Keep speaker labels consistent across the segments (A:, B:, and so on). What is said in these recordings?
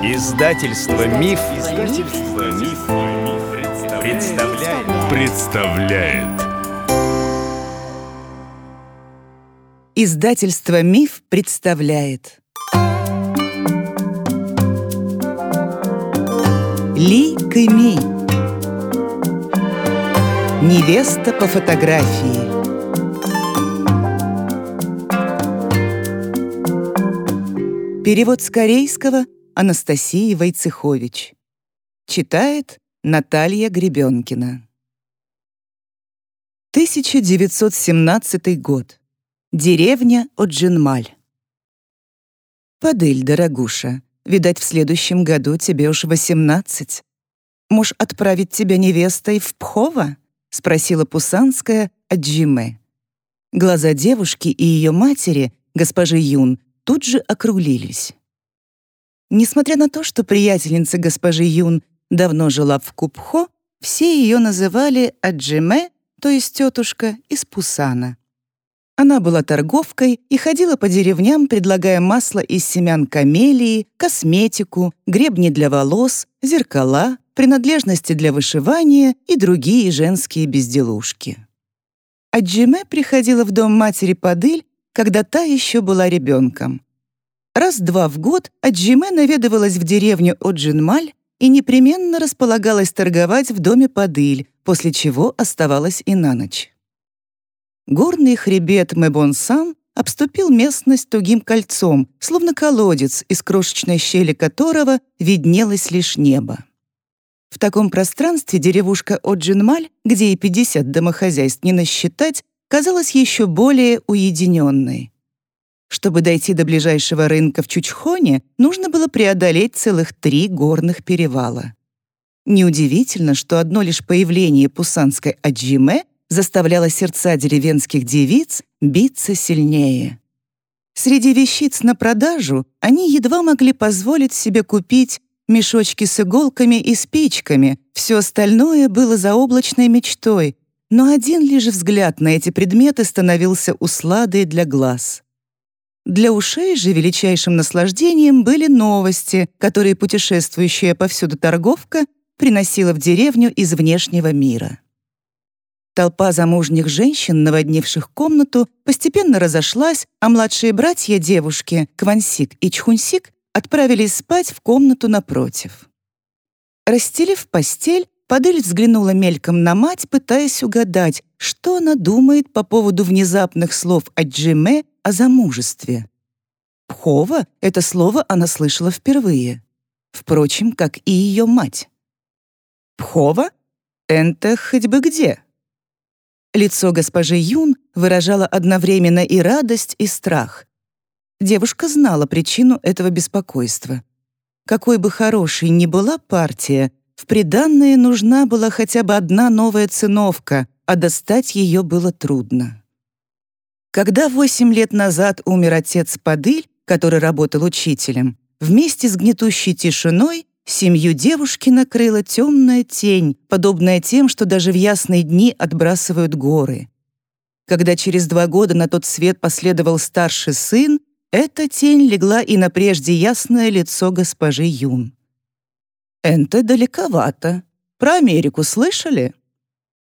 A: Издательство Миф, Издательство Миф, представляет. представляет.
B: Издательство Миф представляет. Ли Кэми. Невеста по фотографии. Перевод с корейского Анастасии Войцехович. Читает Наталья Гребенкина. 1917 год. Деревня Оджинмаль. «Падыль, дорогуша, видать, в следующем году тебе уж восемнадцать. Можешь отправить тебя невестой в Пхово?» — спросила Пусанская от Джиме. Глаза девушки и ее матери, госпожи Юн, тут же округлились. Несмотря на то, что приятельница госпожи Юн давно жила в Купхо, все ее называли Аджиме, то есть тетушка из Пусана. Она была торговкой и ходила по деревням, предлагая масло из семян камелии, косметику, гребни для волос, зеркала, принадлежности для вышивания и другие женские безделушки. Аджиме приходила в дом матери Падыль, когда та еще была ребенком. Раз-два в год Аджиме наведывалась в деревню Оджинмаль и непременно располагалась торговать в доме Падыль, после чего оставалась и на ночь. Горный хребет Мэбонсан обступил местность тугим кольцом, словно колодец, из крошечной щели которого виднелось лишь небо. В таком пространстве деревушка Оджинмаль, где и 50 домохозяйств не насчитать, казалась еще более уединенной. Чтобы дойти до ближайшего рынка в Чучхоне, нужно было преодолеть целых три горных перевала. Неудивительно, что одно лишь появление пусанской аджиме заставляло сердца деревенских девиц биться сильнее. Среди вещиц на продажу они едва могли позволить себе купить мешочки с иголками и спичками, все остальное было заоблачной мечтой, но один лишь взгляд на эти предметы становился усладой для глаз. Для ушей же величайшим наслаждением были новости, которые путешествующая повсюду торговка приносила в деревню из внешнего мира. Толпа замужних женщин, наводнивших комнату, постепенно разошлась, а младшие братья девушки, Квансик и Чхунсик, отправились спать в комнату напротив. Расстелив постель, Падель взглянула мельком на мать, пытаясь угадать, что она думает по поводу внезапных слов Аджиме о замужестве. Пхова — это слово она слышала впервые. Впрочем, как и ее мать. Пхова? Это хоть бы где. Лицо госпожи Юн выражало одновременно и радость, и страх. Девушка знала причину этого беспокойства. Какой бы хорошей ни была партия, в приданное нужна была хотя бы одна новая циновка, а достать ее было трудно. Когда восемь лет назад умер отец Падыль, который работал учителем, вместе с гнетущей тишиной семью девушки накрыла темная тень, подобная тем, что даже в ясные дни отбрасывают горы. Когда через два года на тот свет последовал старший сын, эта тень легла и на прежде ясное лицо госпожи Юн. «Энто далековато. Про Америку слышали?»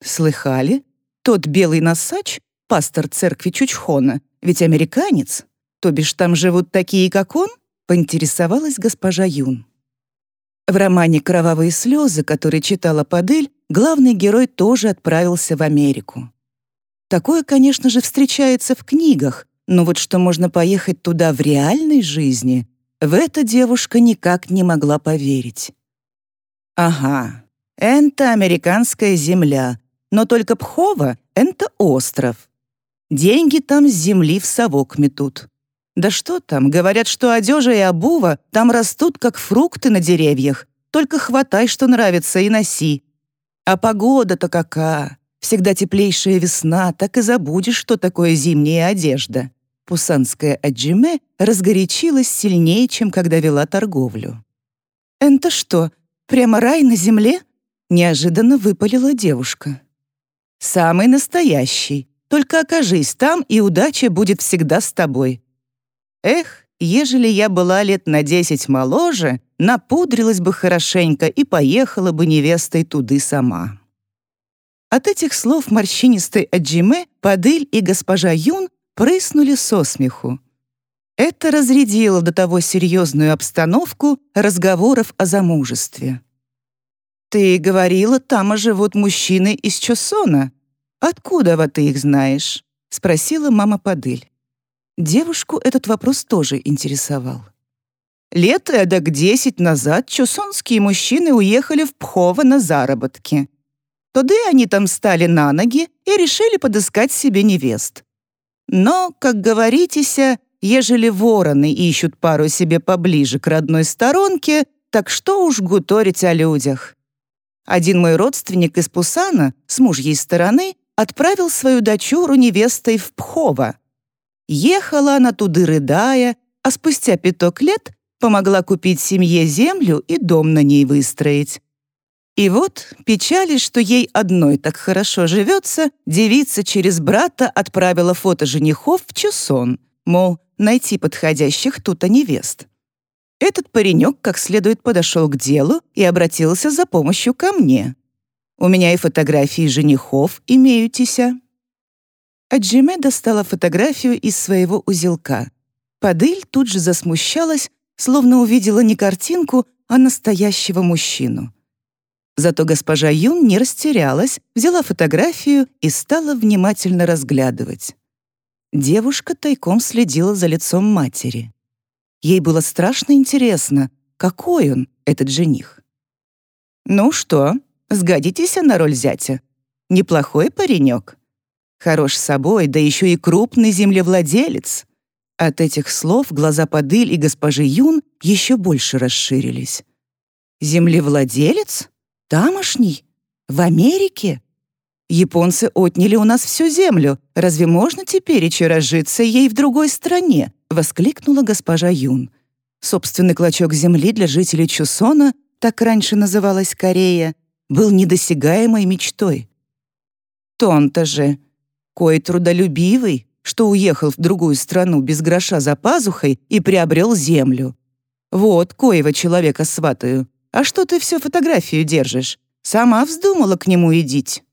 B: «Слыхали? Тот белый носач пастор церкви Чучхона, ведь американец. То бишь там живут такие, как он?» — поинтересовалась госпожа Юн. В романе «Кровавые слезы», который читала Падель, главный герой тоже отправился в Америку. Такое, конечно же, встречается в книгах, но вот что можно поехать туда в реальной жизни, в это девушка никак не могла поверить. «Ага, это американская земля, но только Пхова — это остров. Деньги там с земли в совок метут. Да что там, говорят, что одежа и обува там растут, как фрукты на деревьях. Только хватай, что нравится, и носи. А погода-то какая! Всегда теплейшая весна, так и забудешь, что такое зимняя одежда. Пусанская Аджиме разгорячилась сильнее, чем когда вела торговлю. «Это что, прямо рай на земле?» Неожиданно выпалила девушка. «Самый настоящий. Только окажись там, и удача будет всегда с тобой. Эх, ежели я была лет на десять моложе, напудрилась бы хорошенько и поехала бы невестой туды сама». От этих слов морщинистой Аджиме Падыль и госпожа Юн прыснули со смеху. Это разрядило до того серьезную обстановку разговоров о замужестве. «Ты говорила, там живут мужчины из Чосона. Откуда вот ты их знаешь?» — спросила мама Падыль. Девушку этот вопрос тоже интересовал. Лет эдак десять назад чусонские мужчины уехали в Пхово на заработки. Туды они там стали на ноги и решили подыскать себе невест. Но, как говоритеся, ежели вороны ищут пару себе поближе к родной сторонке, так что уж гуторить о людях. Один мой родственник из Пусана с мужьей стороны отправил свою дочуру невестой в Пхово. Ехала она туды рыдая, а спустя пяток лет помогла купить семье землю и дом на ней выстроить. И вот, печали, что ей одной так хорошо живется, девица через брата отправила фото женихов в Чусон, мол, найти подходящих тут-то невест. Этот паренек как следует подошел к делу и обратился за помощью ко мне. У меня и фотографии женихов имеются. Аджиме достала фотографию из своего узелка. Падыль тут же засмущалась, словно увидела не картинку, а настоящего мужчину. Зато госпожа Юн не растерялась, взяла фотографию и стала внимательно разглядывать. Девушка тайком следила за лицом матери. Ей было страшно интересно, какой он, этот жених. «Ну что, сгодитесь на роль зятя? Неплохой паренек. Хорош собой, да еще и крупный землевладелец». От этих слов глаза Падыль и госпожи Юн еще больше расширились. «Землевладелец? Тамошний? В Америке? Японцы отняли у нас всю землю. Разве можно теперь еще разжиться ей в другой стране?» — воскликнула госпожа Юн. Собственный клочок земли для жителей Чусона, так раньше называлась Корея, был недосягаемой мечтой. Тон-то же, кой трудолюбивый, что уехал в другую страну без гроша за пазухой и приобрел землю. Вот коего человека сватаю. А что ты все фотографию держишь? Сама вздумала к нему идить.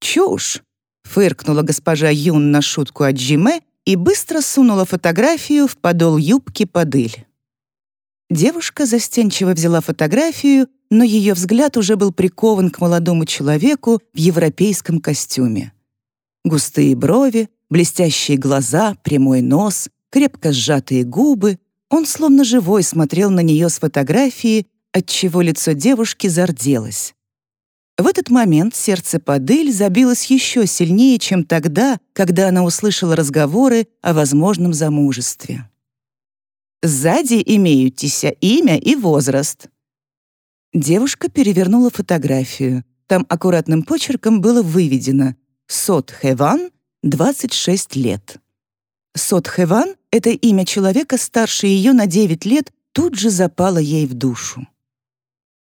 B: «Чушь!» — фыркнула госпожа Юн на шутку от Джиме и быстро сунула фотографию в подол юбки подыль. Девушка застенчиво взяла фотографию, но ее взгляд уже был прикован к молодому человеку в европейском костюме. Густые брови, блестящие глаза, прямой нос, крепко сжатые губы. Он словно живой смотрел на нее с фотографии, отчего лицо девушки зарделось. В этот момент сердце Падыль забилось еще сильнее, чем тогда, когда она услышала разговоры о возможном замужестве. «Сзади имеются имя и возраст». Девушка перевернула фотографию. Там аккуратным почерком было выведено «Сот Хеван, 26 лет». Сот Хеван — это имя человека старше ее на 9 лет, тут же запало ей в душу.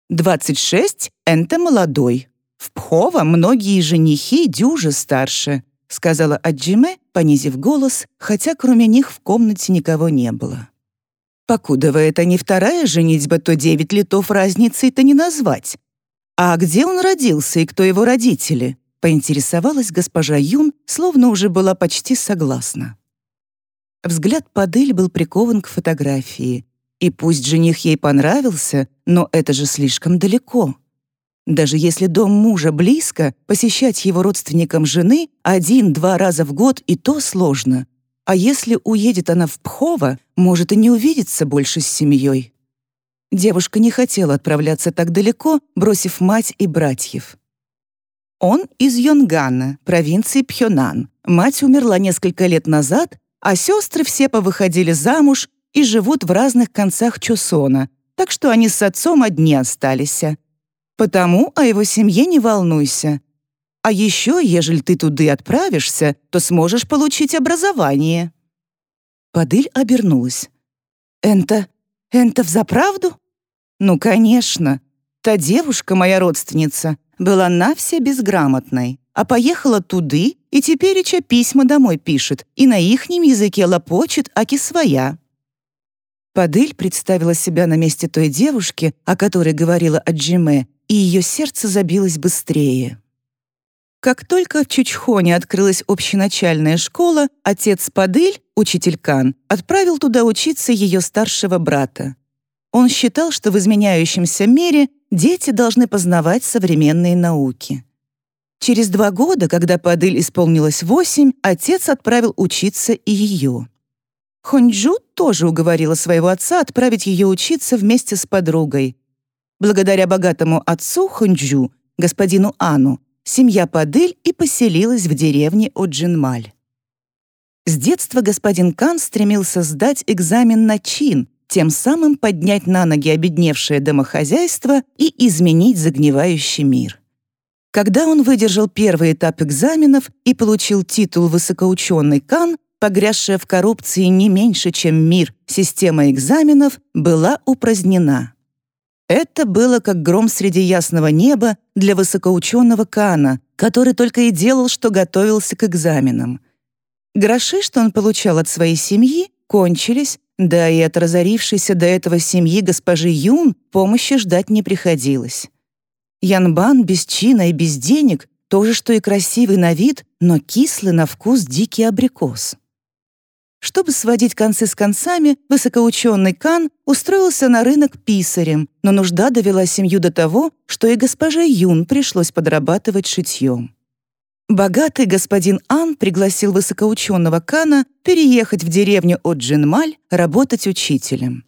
B: Двадцать шесть — это молодой. В Пхова многие женихи дюже старше», — сказала Аджиме, понизив голос, хотя кроме них в комнате никого не было. Покудова это не вторая женитьба, то девять летов разницы-то не назвать. А где он родился и кто его родители? Поинтересовалась госпожа Юн, словно уже была почти согласна. Взгляд Падель был прикован к фотографии. И пусть жених ей понравился, но это же слишком далеко. Даже если дом мужа близко, посещать его родственникам жены один-два раза в год и то сложно. А если уедет она в Пхово, может и не увидеться больше с семьей. Девушка не хотела отправляться так далеко, бросив мать и братьев. Он из Йонгана, провинции Пхёнан. Мать умерла несколько лет назад, а сестры все повыходили замуж и живут в разных концах Чусона, так что они с отцом одни остались. Потому о его семье не волнуйся. А еще, ежели ты туды отправишься, то сможешь получить образование». Падыль обернулась. «Энто... Энто взаправду?» «Ну, конечно. Та девушка, моя родственница, была на все безграмотной, а поехала туды и тепереча письма домой пишет и на ихнем языке лопочет, аки своя. Падыль представила себя на месте той девушки, о которой говорила Аджиме, и ее сердце забилось быстрее. Как только в Чучхоне открылась общеначальная школа, отец Падыль, учитель Кан, отправил туда учиться ее старшего брата. Он считал, что в изменяющемся мире дети должны познавать современные науки. Через два года, когда Падыль исполнилось восемь, отец отправил учиться и ее. Хонджу тоже уговорила своего отца отправить ее учиться вместе с подругой. Благодаря богатому отцу Хонджу, господину Ану, семья Падыль и поселилась в деревне Оджинмаль. С детства господин Кан стремился сдать экзамен на чин, тем самым поднять на ноги обедневшее домохозяйство и изменить загнивающий мир. Когда он выдержал первый этап экзаменов и получил титул высокоученый Кан, погрязшая в коррупции не меньше, чем мир, система экзаменов была упразднена. Это было как гром среди ясного неба для высокоученого Кана, который только и делал, что готовился к экзаменам. Гроши, что он получал от своей семьи, кончились, да и от разорившейся до этого семьи госпожи Юн помощи ждать не приходилось. Янбан без чина и без денег — то же, что и красивый на вид, но кислый на вкус дикий абрикос. Чтобы сводить концы с концами, высокоученый Кан устроился на рынок писарем, но нужда довела семью до того, что и госпоже Юн пришлось подрабатывать шитьем. Богатый господин Ан пригласил высокоученого Кана переехать в деревню Оджинмаль работать учителем.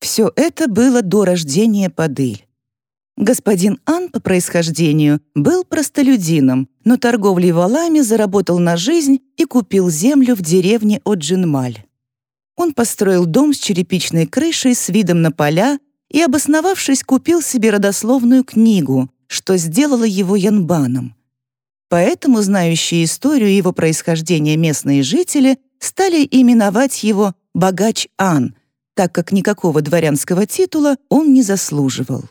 B: Все это было до рождения Падыль. Господин Ан по происхождению был простолюдином, но торговлей валами заработал на жизнь и купил землю в деревне Оджинмаль. Он построил дом с черепичной крышей с видом на поля и, обосновавшись, купил себе родословную книгу, что сделало его янбаном. Поэтому знающие историю его происхождения местные жители стали именовать его «богач Ан», так как никакого дворянского титула он не заслуживал.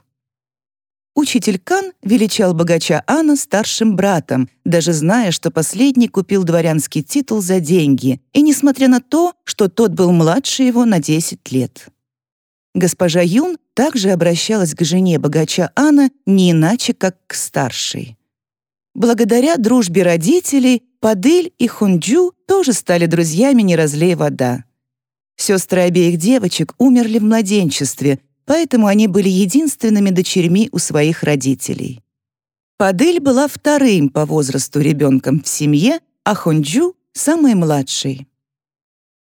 B: Учитель Кан величал богача Анна старшим братом, даже зная, что последний купил дворянский титул за деньги, и несмотря на то, что тот был младше его на 10 лет. Госпожа Юн также обращалась к жене богача Анна не иначе, как к старшей. Благодаря дружбе родителей Падыль и Хунджу тоже стали друзьями «Не разлей вода». Сестры обеих девочек умерли в младенчестве, поэтому они были единственными дочерьми у своих родителей. Падыль была вторым по возрасту ребенком в семье, а Хонджу — самой младшей.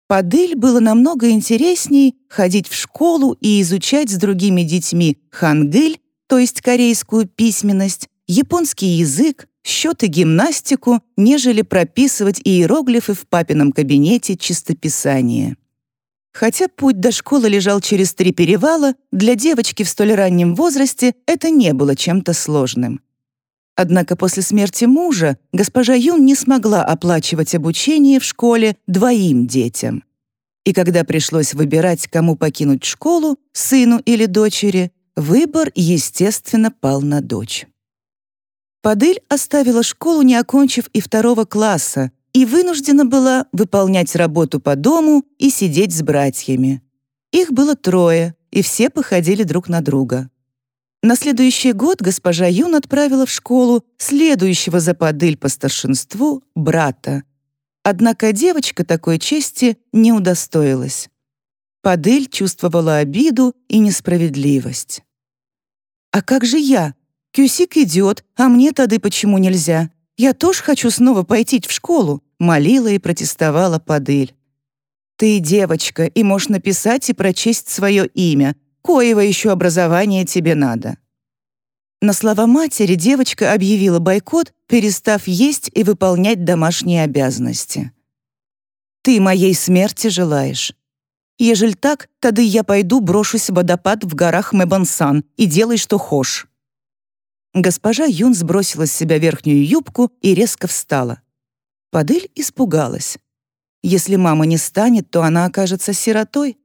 B: Падыль было намного интересней ходить в школу и изучать с другими детьми хангыль, то есть корейскую письменность, японский язык, счет и гимнастику, нежели прописывать иероглифы в папином кабинете чистописания. Хотя путь до школы лежал через три перевала, для девочки в столь раннем возрасте это не было чем-то сложным. Однако после смерти мужа госпожа Юн не смогла оплачивать обучение в школе двоим детям. И когда пришлось выбирать, кому покинуть школу, сыну или дочери, выбор, естественно, пал на дочь. Падыль оставила школу, не окончив и второго класса, и вынуждена была выполнять работу по дому и сидеть с братьями. Их было трое, и все походили друг на друга. На следующий год госпожа Юн отправила в школу следующего за Падыль по старшинству брата. Однако девочка такой чести не удостоилась. Падыль чувствовала обиду и несправедливость. «А как же я? Кюсик идет, а мне тады почему нельзя? Я тоже хочу снова пойти в школу», молила и протестовала Падыль. «Ты девочка, и можешь написать и прочесть свое имя. Коего еще образования тебе надо?» На слова матери девочка объявила бойкот, перестав есть и выполнять домашние обязанности. «Ты моей смерти желаешь. Ежель так, тогда я пойду брошусь в водопад в горах Мэбансан и делай, что хошь». Госпожа Юн сбросила с себя верхнюю юбку и резко встала. Падыль испугалась. Если мама не станет, то она окажется сиротой.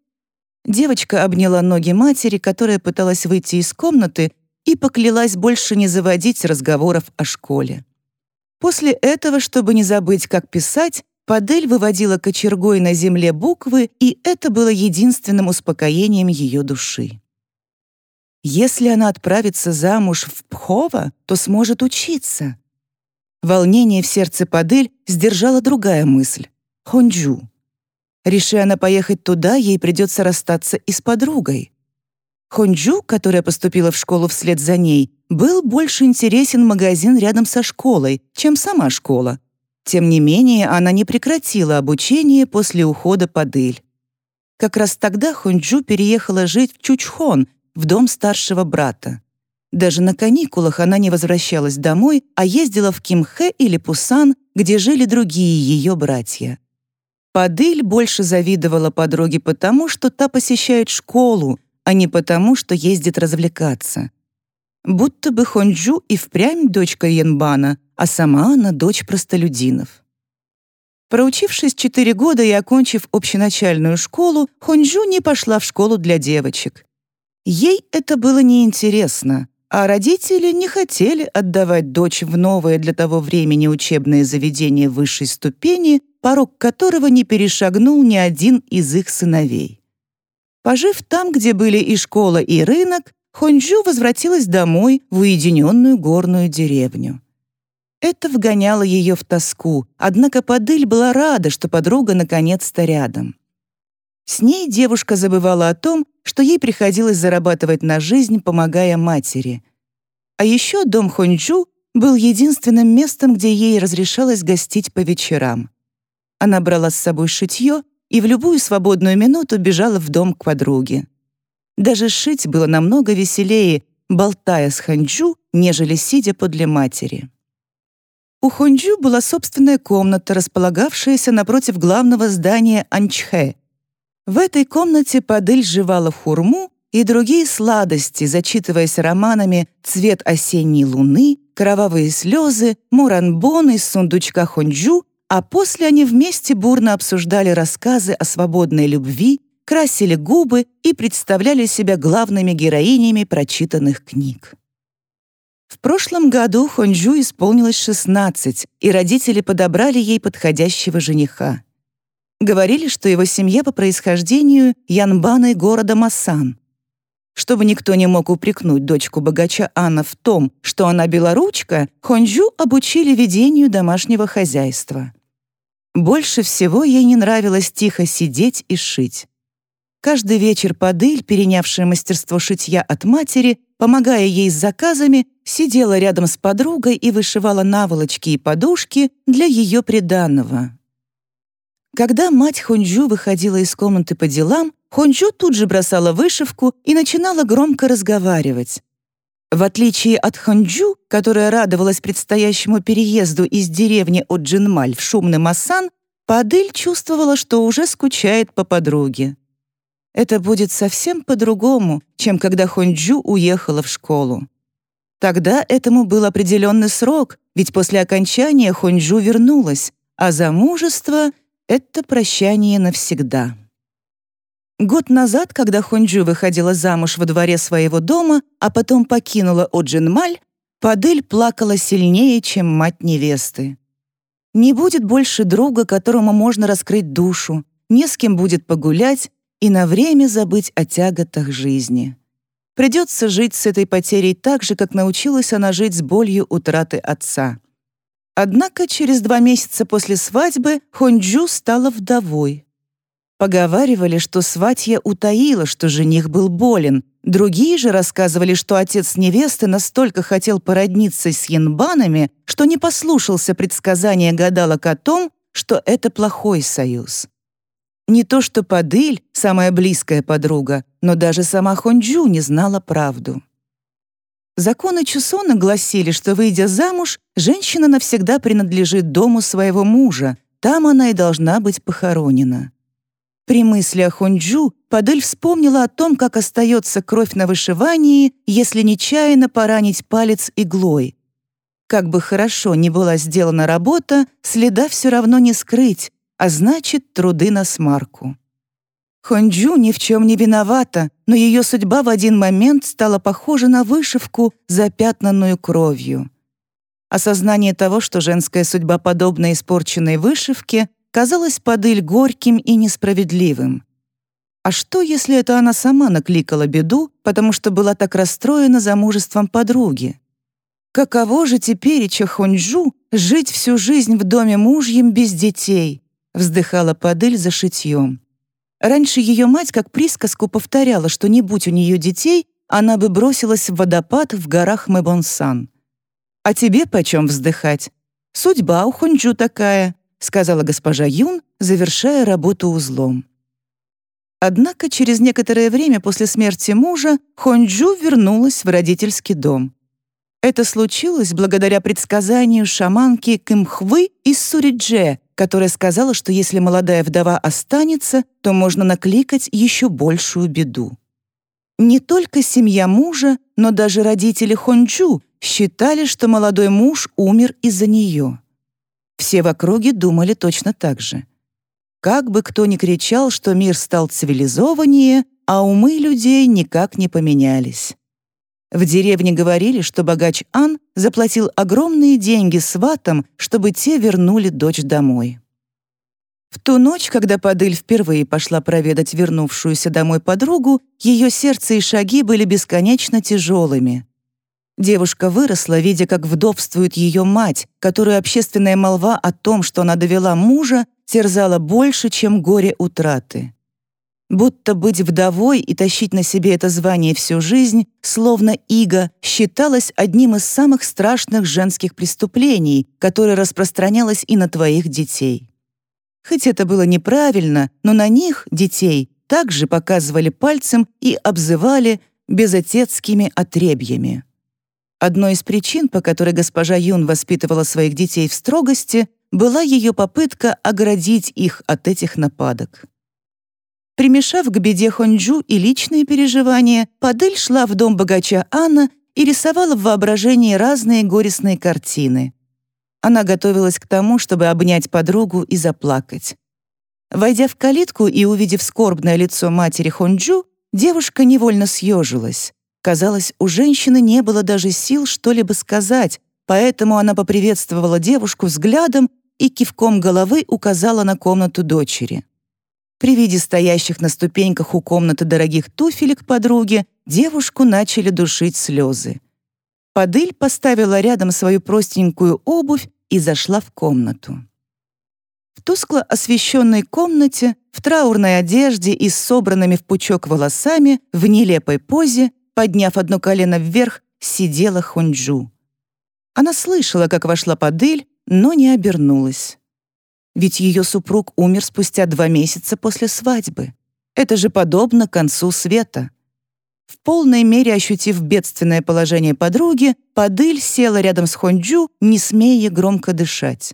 B: Девочка обняла ноги матери, которая пыталась выйти из комнаты, и поклялась больше не заводить разговоров о школе. После этого, чтобы не забыть, как писать, Падель выводила кочергой на земле буквы, и это было единственным успокоением ее души. Если она отправится замуж в Пхова, то сможет учиться. Волнение в сердце Падель сдержала другая мысль — Хонджу. Реши она поехать туда, ей придется расстаться и с подругой. Хонджу, которая поступила в школу вслед за ней, был больше интересен магазин рядом со школой, чем сама школа. Тем не менее, она не прекратила обучение после ухода под Иль. Как раз тогда Хонджу переехала жить в Чучхон, в дом старшего брата. Даже на каникулах она не возвращалась домой, а ездила в Кимхэ или Пусан, где жили другие ее братья. Падыль больше завидовала подруге потому, что та посещает школу, а не потому, что ездит развлекаться. Будто бы Хонджу и впрямь дочка Янбана, а сама она дочь простолюдинов. Проучившись четыре года и окончив общеначальную школу, Хонджу не пошла в школу для девочек. Ей это было неинтересно, а родители не хотели отдавать дочь в новое для того времени учебное заведение высшей ступени, порог которого не перешагнул ни один из их сыновей. Пожив там, где были и школа, и рынок, Хонджу возвратилась домой в уединенную горную деревню. Это вгоняло ее в тоску, однако Падыль была рада, что подруга наконец-то рядом. С ней девушка забывала о том, что ей приходилось зарабатывать на жизнь, помогая матери. А еще дом Хонджу был единственным местом, где ей разрешалось гостить по вечерам. Она брала с собой шитье и в любую свободную минуту бежала в дом к подруге. Даже шить было намного веселее, болтая с Ханджу, нежели сидя подле матери. У Хонджу была собственная комната, располагавшаяся напротив главного здания Анчхэ. В этой комнате Падыль жевала хурму и другие сладости, зачитываясь романами «Цвет осенней луны», «Кровавые слезы», «Муранбон» из сундучка Хонджу а после они вместе бурно обсуждали рассказы о свободной любви, красили губы и представляли себя главными героинями прочитанных книг. В прошлом году Хонджу исполнилось 16, и родители подобрали ей подходящего жениха. Говорили, что его семья по происхождению янбаны города Масан. Чтобы никто не мог упрекнуть дочку богача Анна в том, что она белоручка, Хонджу обучили ведению домашнего хозяйства. Больше всего ей не нравилось тихо сидеть и шить. Каждый вечер Падыль, перенявшая мастерство шитья от матери, помогая ей с заказами, сидела рядом с подругой и вышивала наволочки и подушки для ее приданного. Когда мать Хонджу выходила из комнаты по делам, Хонджу тут же бросала вышивку и начинала громко разговаривать. В отличие от Хонджу, которая радовалась предстоящему переезду из деревни Оджинмаль в шумный Массан, Падыль чувствовала, что уже скучает по подруге. Это будет совсем по-другому, чем когда Хонджу уехала в школу. Тогда этому был определенный срок, ведь после окончания Хонджу вернулась, а замужество — это прощание навсегда. Год назад, когда Хонджу выходила замуж во дворе своего дома, а потом покинула Оджинмаль, Падыль плакала сильнее, чем мать невесты. Не будет больше друга, которому можно раскрыть душу, не с кем будет погулять и на время забыть о тяготах жизни. Придется жить с этой потерей так же, как научилась она жить с болью утраты отца. Однако через два месяца после свадьбы Хонджу стала вдовой. Поговаривали, что сватья утаила, что жених был болен. Другие же рассказывали, что отец невесты настолько хотел породниться с янбанами, что не послушался предсказания гадалок о том, что это плохой союз. Не то что Падыль, самая близкая подруга, но даже сама Хонджу не знала правду. Законы Чусона гласили, что, выйдя замуж, женщина навсегда принадлежит дому своего мужа, там она и должна быть похоронена. При мысли о Хунджу Падель вспомнила о том, как остается кровь на вышивании, если нечаянно поранить палец иглой. Как бы хорошо ни была сделана работа, следа все равно не скрыть, а значит, труды на смарку. Хонджу ни в чем не виновата, но ее судьба в один момент стала похожа на вышивку, запятнанную кровью. Осознание того, что женская судьба подобна испорченной вышивке, казалось Падыль горьким и несправедливым. А что, если это она сама накликала беду, потому что была так расстроена замужеством подруги? Каково же теперь Чахонджу жить всю жизнь в доме мужьем без детей? Вздыхала Падыль за шитьем. Раньше ее мать как присказку повторяла, что не будь у нее детей, она бы бросилась в водопад в горах Мэбонсан. «А тебе почем вздыхать? Судьба у Хунджу такая», сказала госпожа Юн, завершая работу узлом. Однако через некоторое время после смерти мужа Хонджу вернулась в родительский дом. Это случилось благодаря предсказанию шаманки Кымхвы из Суридже, которая сказала, что если молодая вдова останется, то можно накликать еще большую беду. Не только семья мужа, но даже родители Хонджу считали, что молодой муж умер из-за нее. Все в округе думали точно так же. Как бы кто ни кричал, что мир стал цивилизованнее, а умы людей никак не поменялись. В деревне говорили, что богач Ан заплатил огромные деньги сватам, чтобы те вернули дочь домой. В ту ночь, когда Падыль впервые пошла проведать вернувшуюся домой подругу, ее сердце и шаги были бесконечно тяжелыми. Девушка выросла, видя, как вдовствует ее мать, которую общественная молва о том, что она довела мужа, терзала больше, чем горе утраты. Будто быть вдовой и тащить на себе это звание всю жизнь, словно иго, считалось одним из самых страшных женских преступлений, которое распространялось и на твоих детей. Хоть это было неправильно, но на них, детей, также показывали пальцем и обзывали безотецкими отребьями. Одной из причин, по которой госпожа Юн воспитывала своих детей в строгости, была ее попытка оградить их от этих нападок. Примешав к беде Хонджу и личные переживания, Падель шла в дом богача Анна и рисовала в воображении разные горестные картины. Она готовилась к тому, чтобы обнять подругу и заплакать. Войдя в калитку и увидев скорбное лицо матери Хонджу, девушка невольно съежилась. Казалось, у женщины не было даже сил что-либо сказать, поэтому она поприветствовала девушку взглядом и кивком головы указала на комнату дочери. При виде стоящих на ступеньках у комнаты дорогих туфелек подруги девушку начали душить слезы. Падыль поставила рядом свою простенькую обувь и зашла в комнату. В тускло освещенной комнате, в траурной одежде и с собранными в пучок волосами, в нелепой позе, подняв одно колено вверх, сидела Хунджу. Она слышала, как вошла Падыль, но не обернулась. Ведь ее супруг умер спустя два месяца после свадьбы. Это же подобно концу света. В полной мере ощутив бедственное положение подруги, Падыль села рядом с Хонджу, не смея громко дышать.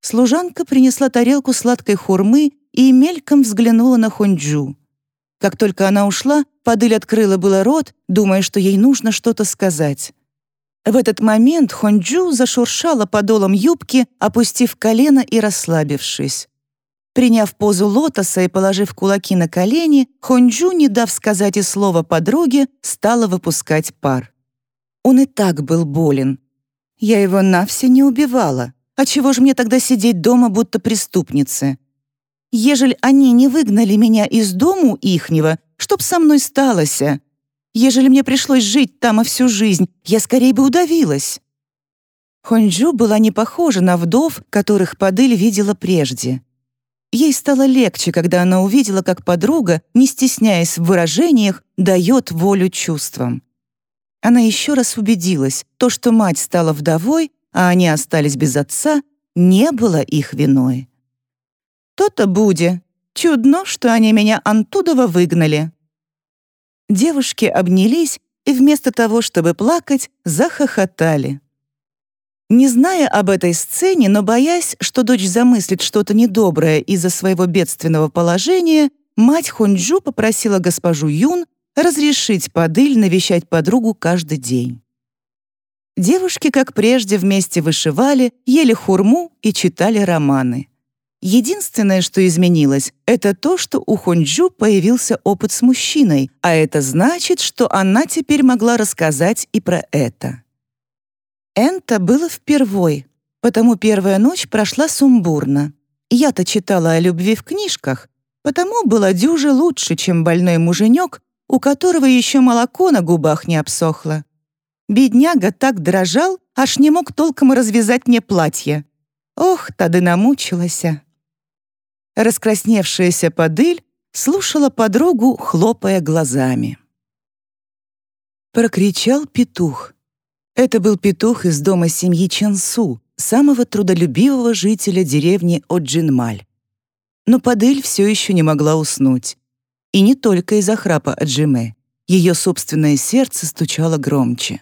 B: Служанка принесла тарелку сладкой хурмы и мельком взглянула на Хонджу. Как только она ушла, Падыль открыла было рот, думая, что ей нужно что-то сказать. В этот момент Хонджу зашуршала подолом юбки, опустив колено и расслабившись. Приняв позу лотоса и положив кулаки на колени, Хонджу, не дав сказать и слова подруге, стала выпускать пар. Он и так был болен. Я его навсе не убивала. А чего же мне тогда сидеть дома, будто преступницы? Ежели они не выгнали меня из дому ихнего, чтоб со мной сталося? Ежели мне пришлось жить там и всю жизнь, я скорее бы удавилась. Хонджу была не похожа на вдов, которых Падыль видела прежде. Ей стало легче, когда она увидела, как подруга, не стесняясь в выражениях, дает волю чувствам. Она еще раз убедилась, то, что мать стала вдовой, а они остались без отца, не было их виной. «То-то буде. Чудно, что они меня Антудова выгнали». Девушки обнялись и вместо того, чтобы плакать, захохотали. Не зная об этой сцене, но боясь, что дочь замыслит что-то недоброе из-за своего бедственного положения, мать Хунджу попросила госпожу Юн разрешить Падыль навещать подругу каждый день. Девушки, как прежде, вместе вышивали, ели хурму и читали романы. Единственное, что изменилось, это то, что у Хунджу появился опыт с мужчиной, а это значит, что она теперь могла рассказать и про это. Энта было впервой, потому первая ночь прошла сумбурно. Я-то читала о любви в книжках, потому была дюже лучше, чем больной муженек, у которого еще молоко на губах не обсохло. Бедняга так дрожал, аж не мог толком развязать мне платье. Ох, тады намучилась. Раскрасневшаяся подыль слушала подругу, хлопая глазами. Прокричал петух. Это был петух из дома семьи Чансу, самого трудолюбивого жителя деревни Оджинмаль. Но Падыль все еще не могла уснуть. И не только из-за храпа Аджиме. Ее собственное сердце стучало громче.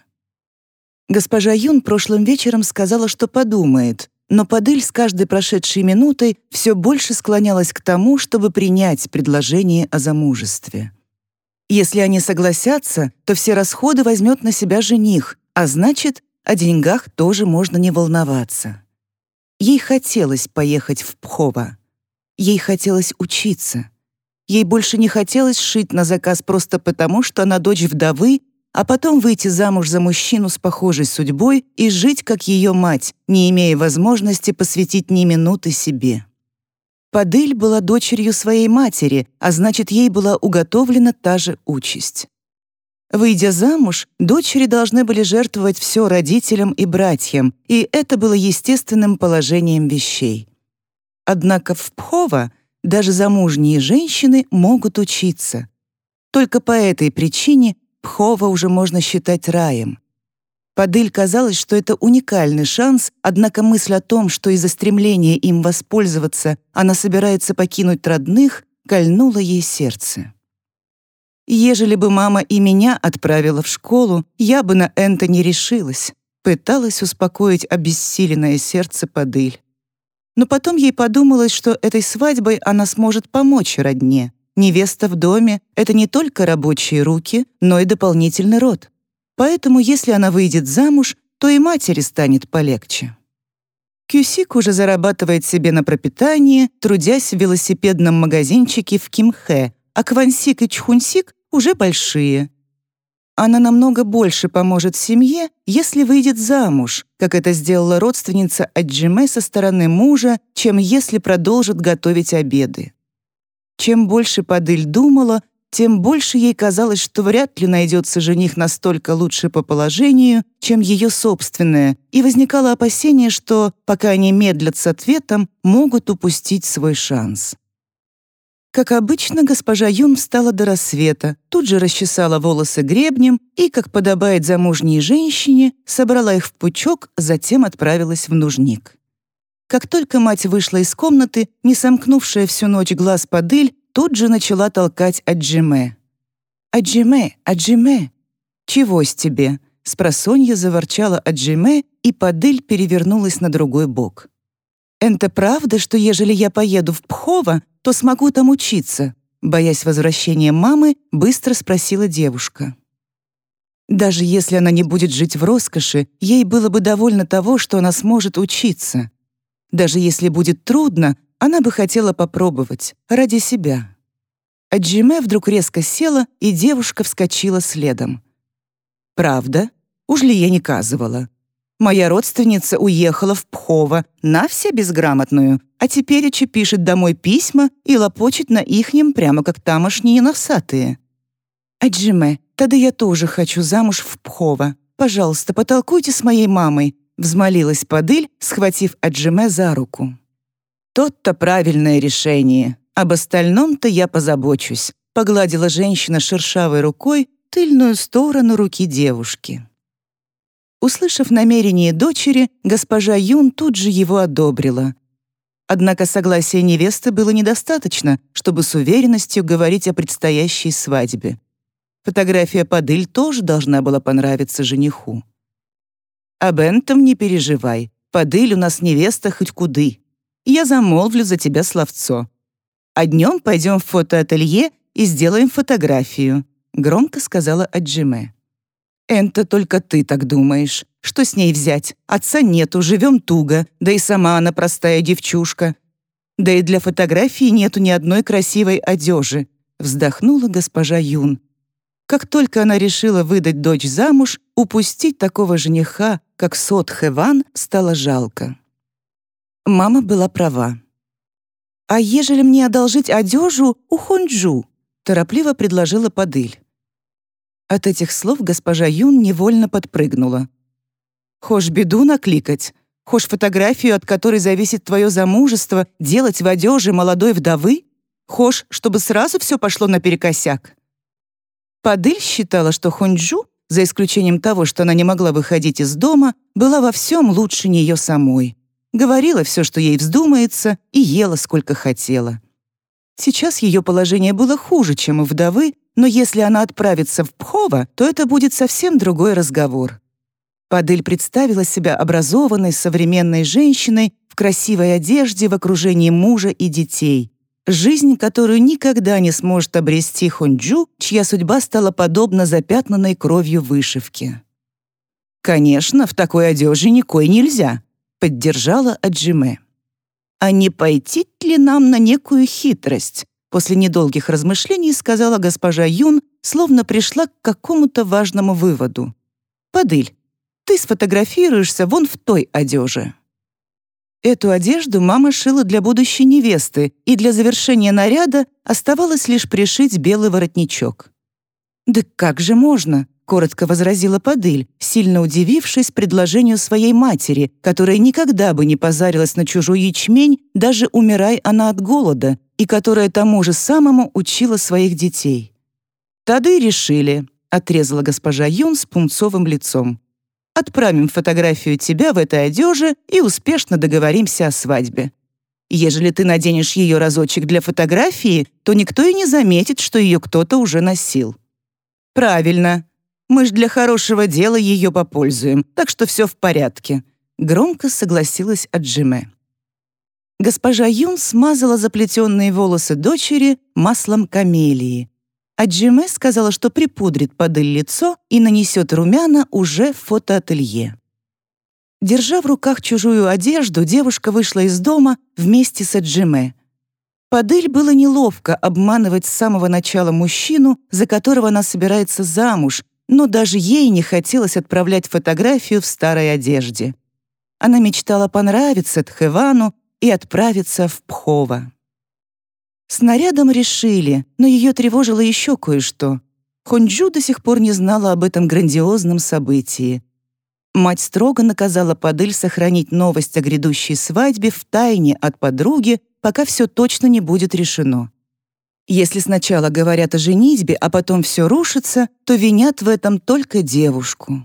B: Госпожа Юн прошлым вечером сказала, что подумает, но Падыль с каждой прошедшей минутой все больше склонялась к тому, чтобы принять предложение о замужестве. Если они согласятся, то все расходы возьмет на себя жених, а значит, о деньгах тоже можно не волноваться. Ей хотелось поехать в Пхово. Ей хотелось учиться. Ей больше не хотелось шить на заказ просто потому, что она дочь вдовы, а потом выйти замуж за мужчину с похожей судьбой и жить, как ее мать, не имея возможности посвятить ни минуты себе. Падыль была дочерью своей матери, а значит, ей была уготовлена та же участь. Выйдя замуж, дочери должны были жертвовать все родителям и братьям, и это было естественным положением вещей. Однако в Пхово даже замужние женщины могут учиться. Только по этой причине Пхово уже можно считать раем. Падыль казалось, что это уникальный шанс, однако мысль о том, что из-за стремления им воспользоваться она собирается покинуть родных, кольнула ей сердце. Ежели бы мама и меня отправила в школу, я бы на это не решилась, пыталась успокоить обессиленное сердце Падыль. Но потом ей подумалось, что этой свадьбой она сможет помочь родне. Невеста в доме — это не только рабочие руки, но и дополнительный род. Поэтому если она выйдет замуж, то и матери станет полегче. Кюсик уже зарабатывает себе на пропитание, трудясь в велосипедном магазинчике в Кимхэ, а Квансик и Чхунсик уже большие. Она намного больше поможет семье, если выйдет замуж, как это сделала родственница Аджиме со стороны мужа, чем если продолжит готовить обеды. Чем больше Падыль думала, тем больше ей казалось, что вряд ли найдется жених настолько лучше по положению, чем ее собственное, и возникало опасение, что, пока они медлят с ответом, могут упустить свой шанс. Как обычно, госпожа Юн встала до рассвета, тут же расчесала волосы гребнем и, как подобает замужней женщине, собрала их в пучок, затем отправилась в нужник. Как только мать вышла из комнаты, не сомкнувшая всю ночь глаз подыль, тут же начала толкать Аджиме. «Аджиме, Аджиме! Чего с тебе?» Спросонья заворчала Аджиме, и подыль перевернулась на другой бок. «Это правда, что ежели я поеду в Пхово, то смогу там учиться?» Боясь возвращения мамы, быстро спросила девушка. Даже если она не будет жить в роскоши, ей было бы довольно того, что она сможет учиться. Даже если будет трудно, она бы хотела попробовать, ради себя. Аджиме вдруг резко села, и девушка вскочила следом. «Правда? Уж ли я не казывала? Моя родственница уехала в Пхово, на все безграмотную, а теперь Ичи пишет домой письма и лопочет на ихнем прямо как тамошние носатые. «Аджиме, тогда я тоже хочу замуж в Пхово. Пожалуйста, потолкуйте с моей мамой», взмолилась Падыль, схватив Аджиме за руку. «Тот-то правильное решение. Об остальном-то я позабочусь», погладила женщина шершавой рукой тыльную сторону руки девушки. Услышав намерение дочери, госпожа Юн тут же его одобрила. Однако согласия невесты было недостаточно, чтобы с уверенностью говорить о предстоящей свадьбе. Фотография Падыль тоже должна была понравиться жениху. «Об этом не переживай. Падыль у нас невеста хоть куды. Я замолвлю за тебя словцо. А днем пойдем в фотоателье и сделаем фотографию», — громко сказала Аджиме. «Это только ты так думаешь. Что с ней взять? Отца нету, живем туго, да и сама она простая девчушка. Да и для фотографии нету ни одной красивой одежи», вздохнула госпожа Юн. Как только она решила выдать дочь замуж, упустить такого жениха, как Сот Хэван, стало жалко. Мама была права. «А ежели мне одолжить одежу у Хонджу?» — торопливо предложила Падыль. От этих слов госпожа Юн невольно подпрыгнула. «Хошь беду накликать? Хошь фотографию, от которой зависит твое замужество, делать в одежде молодой вдовы? Хошь, чтобы сразу все пошло наперекосяк?» Падыль считала, что Хонджу, за исключением того, что она не могла выходить из дома, была во всем лучше нее самой говорила все, что ей вздумается, и ела, сколько хотела. Сейчас ее положение было хуже, чем у вдовы, но если она отправится в Пхово, то это будет совсем другой разговор. Падыль представила себя образованной, современной женщиной в красивой одежде в окружении мужа и детей. Жизнь, которую никогда не сможет обрести Хунджу, чья судьба стала подобна запятнанной кровью вышивки. Конечно, в такой одежде никой нельзя, поддержала Аджиме. «А не пойти ли нам на некую хитрость?» После недолгих размышлений сказала госпожа Юн, словно пришла к какому-то важному выводу. «Падыль, ты сфотографируешься вон в той одежде». Эту одежду мама шила для будущей невесты, и для завершения наряда оставалось лишь пришить белый воротничок. «Да как же можно?» коротко возразила Падыль, сильно удивившись предложению своей матери, которая никогда бы не позарилась на чужой ячмень, даже умирай она от голода, и которая тому же самому учила своих детей. «Тады решили», — отрезала госпожа Юн с пунцовым лицом. «Отправим фотографию тебя в этой одежде и успешно договоримся о свадьбе. Ежели ты наденешь ее разочек для фотографии, то никто и не заметит, что ее кто-то уже носил». «Правильно», мы ж для хорошего дела ее попользуем, так что все в порядке», — громко согласилась Аджиме. Госпожа Юн смазала заплетенные волосы дочери маслом камелии. Аджиме сказала, что припудрит под лицо и нанесет румяна уже в фотоателье. Держа в руках чужую одежду, девушка вышла из дома вместе с Аджиме. Падыль было неловко обманывать с самого начала мужчину, за которого она собирается замуж, но даже ей не хотелось отправлять фотографию в старой одежде. Она мечтала понравиться Тхевану и отправиться в Пхово. Снарядом решили, но ее тревожило еще кое-что. Хонджу до сих пор не знала об этом грандиозном событии. Мать строго наказала Падыль сохранить новость о грядущей свадьбе в тайне от подруги, пока все точно не будет решено. Если сначала говорят о женитьбе, а потом все рушится, то винят в этом только девушку.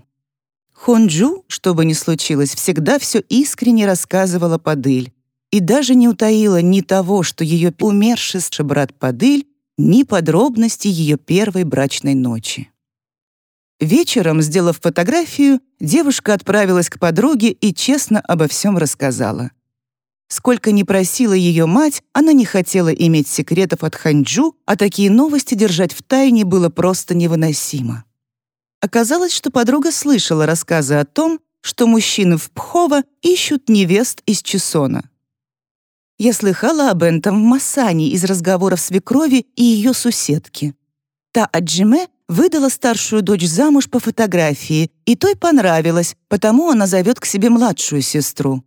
B: Хонджу, что бы ни случилось, всегда все искренне рассказывала Падыль и даже не утаила ни того, что ее умерший брат Падыль, ни подробностей ее первой брачной ночи. Вечером, сделав фотографию, девушка отправилась к подруге и честно обо всем рассказала. Сколько ни просила ее мать, она не хотела иметь секретов от Ханджу, а такие новости держать в тайне было просто невыносимо. Оказалось, что подруга слышала рассказы о том, что мужчины в Пхово ищут невест из Чесона. Я слыхала об этом в Масане из разговоров свекрови и ее суседки. Та Аджиме выдала старшую дочь замуж по фотографии, и той понравилось, потому она зовет к себе младшую сестру.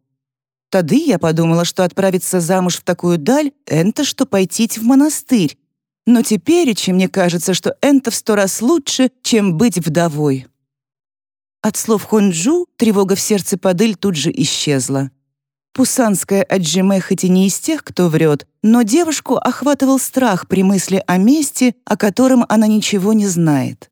B: Тады я подумала, что отправиться замуж в такую даль — это что пойти в монастырь. Но теперь, чем мне кажется, что это в сто раз лучше, чем быть вдовой. От слов Хонджу тревога в сердце Падыль тут же исчезла. Пусанская Аджиме хоть и не из тех, кто врет, но девушку охватывал страх при мысли о месте, о котором она ничего не знает.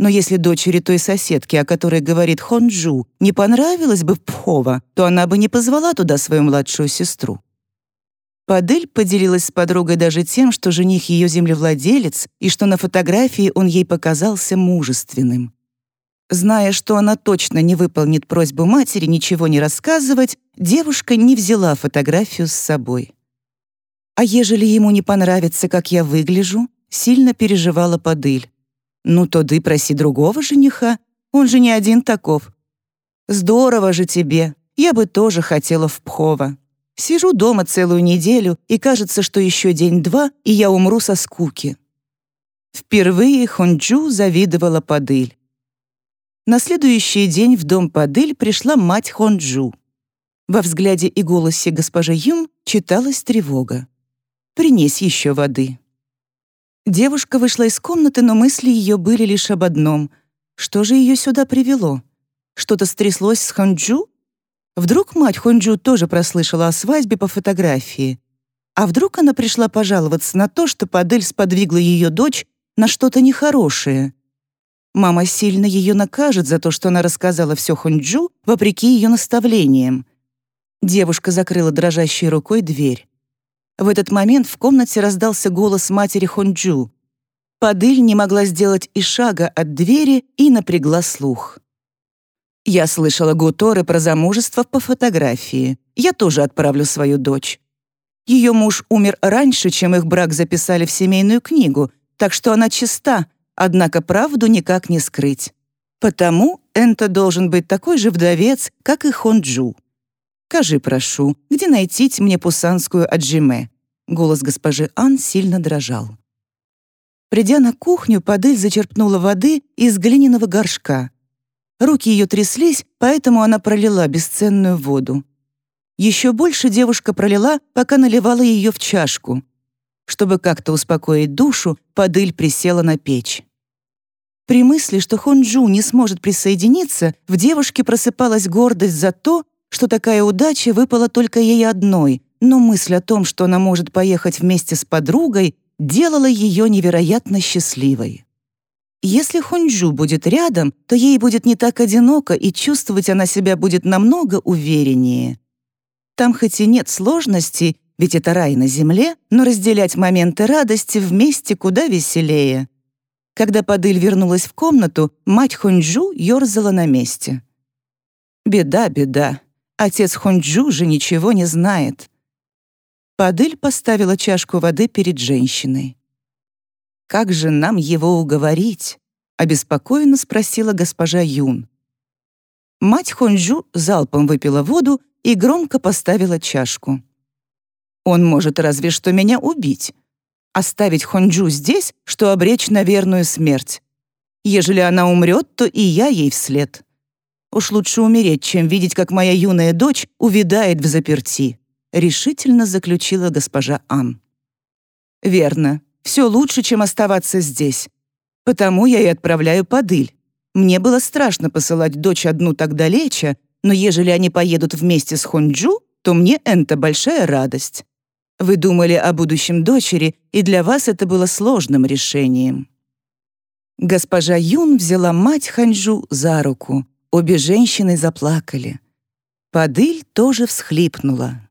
B: Но если дочери той соседки, о которой говорит Хонджу, не понравилось бы Пхова, то она бы не позвала туда свою младшую сестру. Падель поделилась с подругой даже тем, что жених ее землевладелец и что на фотографии он ей показался мужественным. Зная, что она точно не выполнит просьбу матери ничего не рассказывать, девушка не взяла фотографию с собой. «А ежели ему не понравится, как я выгляжу?» сильно переживала Падыль. «Ну, то ты проси другого жениха, он же не один таков». «Здорово же тебе, я бы тоже хотела в Пхово. Сижу дома целую неделю, и кажется, что еще день-два, и я умру со скуки». Впервые Хонджу завидовала Падыль. На следующий день в дом Падыль пришла мать Хонджу. Во взгляде и голосе госпожи Юм читалась тревога. принеси еще воды». Девушка вышла из комнаты, но мысли ее были лишь об одном. Что же ее сюда привело? Что-то стряслось с Хонджу? Вдруг мать Хонджу тоже прослышала о свадьбе по фотографии? А вдруг она пришла пожаловаться на то, что Падель сподвигла ее дочь на что-то нехорошее? Мама сильно ее накажет за то, что она рассказала все Хунджу, вопреки ее наставлениям. Девушка закрыла дрожащей рукой дверь. В этот момент в комнате раздался голос матери Хунджу. Падыль не могла сделать и шага от двери и напрягла слух. «Я слышала Гуторы про замужество по фотографии. Я тоже отправлю свою дочь. Ее муж умер раньше, чем их брак записали в семейную книгу, так что она чиста, Однако правду никак не скрыть. Потому Энто должен быть такой же вдовец, как и Хонджу. «Кажи, прошу, где найти мне пусанскую аджиме?» Голос госпожи Ан сильно дрожал. Придя на кухню, Падыль зачерпнула воды из глиняного горшка. Руки ее тряслись, поэтому она пролила бесценную воду. Еще больше девушка пролила, пока наливала ее в чашку. Чтобы как-то успокоить душу, Падыль присела на печь. При мысли, что Хонджу не сможет присоединиться, в девушке просыпалась гордость за то, что такая удача выпала только ей одной, но мысль о том, что она может поехать вместе с подругой, делала ее невероятно счастливой. Если Хунджу будет рядом, то ей будет не так одиноко, и чувствовать она себя будет намного увереннее. Там хоть и нет сложностей, ведь это рай на земле, но разделять моменты радости вместе куда веселее. Когда Падыль вернулась в комнату, мать Хунджу ёрзала на месте. «Беда, беда. Отец Хунджу же ничего не знает». Падыль поставила чашку воды перед женщиной. «Как же нам его уговорить?» — обеспокоенно спросила госпожа Юн. Мать Хунджу залпом выпила воду и громко поставила чашку. «Он может разве что меня убить», оставить Хонджу здесь, что обречь на верную смерть. Ежели она умрет, то и я ей вслед. Уж лучше умереть, чем видеть, как моя юная дочь увядает в заперти», — решительно заключила госпожа Ан. «Верно. Все лучше, чем оставаться здесь. Потому я и отправляю подыль. Мне было страшно посылать дочь одну так далече, но ежели они поедут вместе с Хонджу, то мне это большая радость. Вы думали о будущем дочери, и для вас это было сложным решением. Госпожа Юн взяла мать Ханьжу за руку. Обе женщины заплакали. Падыль тоже всхлипнула,